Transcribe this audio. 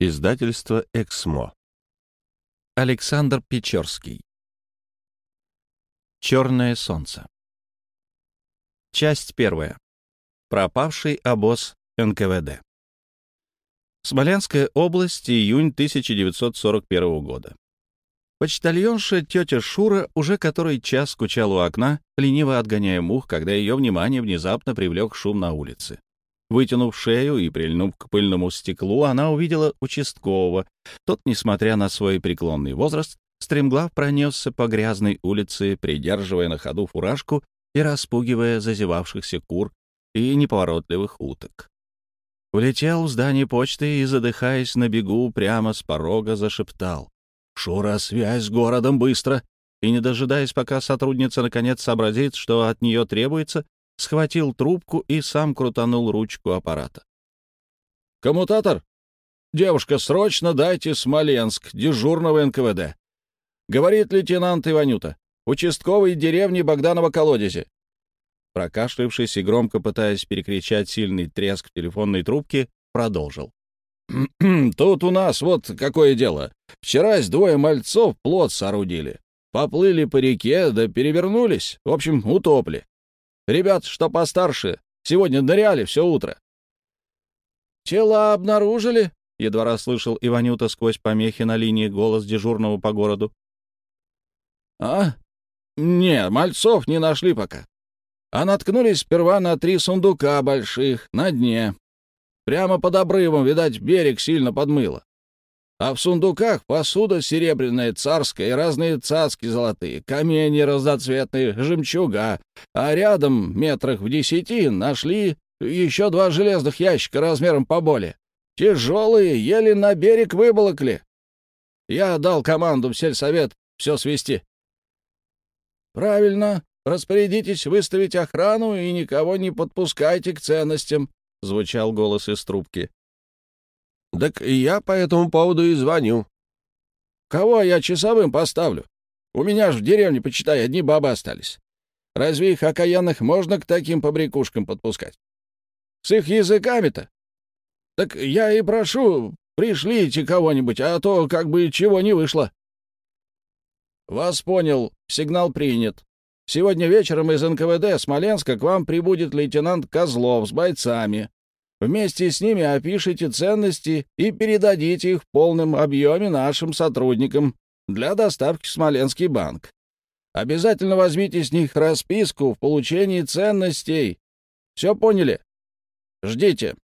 Издательство «Эксмо». Александр Печорский. Черное солнце. Часть первая. Пропавший обоз НКВД. Смоленская область, июнь 1941 года. Почтальонша тетя Шура уже который час скучала у окна, лениво отгоняя мух, когда ее внимание внезапно привлек шум на улице. Вытянув шею и прильнув к пыльному стеклу, она увидела участкового. Тот, несмотря на свой преклонный возраст, стремглав пронесся по грязной улице, придерживая на ходу фуражку и распугивая зазевавшихся кур и неповоротливых уток. Влетел в здание почты и, задыхаясь на бегу, прямо с порога зашептал. «Шура, связь с городом, быстро!» И, не дожидаясь, пока сотрудница наконец сообразит, что от нее требуется, схватил трубку и сам крутанул ручку аппарата. «Коммутатор? Девушка, срочно дайте Смоленск, дежурного НКВД. Говорит лейтенант Иванюта, участковый деревни Богданова колодезе». Прокашлявшись и громко пытаясь перекричать сильный треск телефонной трубки, продолжил. «Тут у нас вот какое дело. Вчерась двое мальцов плот соорудили. Поплыли по реке, да перевернулись. В общем, утопли. Ребят, что постарше, сегодня ныряли все утро. «Тела обнаружили?» — едва расслышал Иванюта сквозь помехи на линии голос дежурного по городу. «А? Не, мальцов не нашли пока. А наткнулись сперва на три сундука больших на дне. Прямо под обрывом, видать, берег сильно подмыло. А в сундуках посуда серебряная, царская разные цацки золотые, камни разноцветные, жемчуга. А рядом, метрах в десяти, нашли еще два железных ящика размером поболее. Тяжелые, еле на берег выболокли. Я дал команду в сельсовет все свести. «Правильно. Распорядитесь выставить охрану и никого не подпускайте к ценностям», — звучал голос из трубки. Так я по этому поводу и звоню. Кого я часовым поставлю? У меня ж в деревне, почитай, одни бабы остались. Разве их окаянных можно к таким побрякушкам подпускать? С их языками-то? Так я и прошу, пришлите кого-нибудь, а то как бы чего не вышло. Вас понял, сигнал принят. Сегодня вечером из НКВД Смоленска к вам прибудет лейтенант Козлов с бойцами. Вместе с ними опишите ценности и передадите их в полном объеме нашим сотрудникам для доставки в Смоленский банк. Обязательно возьмите с них расписку в получении ценностей. Все поняли? Ждите.